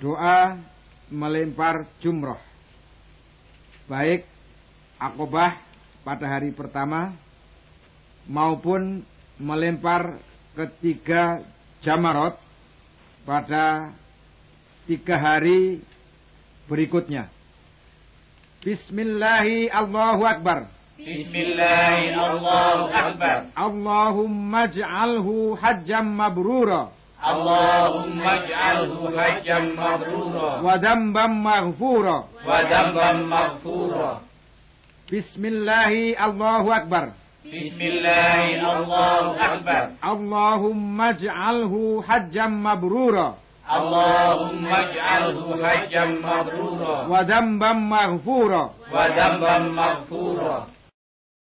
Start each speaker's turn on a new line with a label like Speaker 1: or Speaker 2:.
Speaker 1: doa melempar jumroh. Baik akobah pada hari pertama maupun melempar ketiga jamarot pada tiga hari berikutnya. Bismillahi Allahu Akbar.
Speaker 2: Bismillahi Allahu Akbar.
Speaker 1: Allahumma ij'alhu hajjam mabrura.
Speaker 2: اللهم اجعله حجا مبرورا
Speaker 1: وذنبا مغفورا.
Speaker 2: وذنبا مغفورا.
Speaker 1: بسم الله الله أكبر.
Speaker 2: بسم الله الله أكبر.
Speaker 1: اللهم اجعله حجا مبرورا.
Speaker 2: اللهم اجعله حجا مبرورا.
Speaker 1: وذنبا مغفورا.
Speaker 2: وذنبا مغفورا.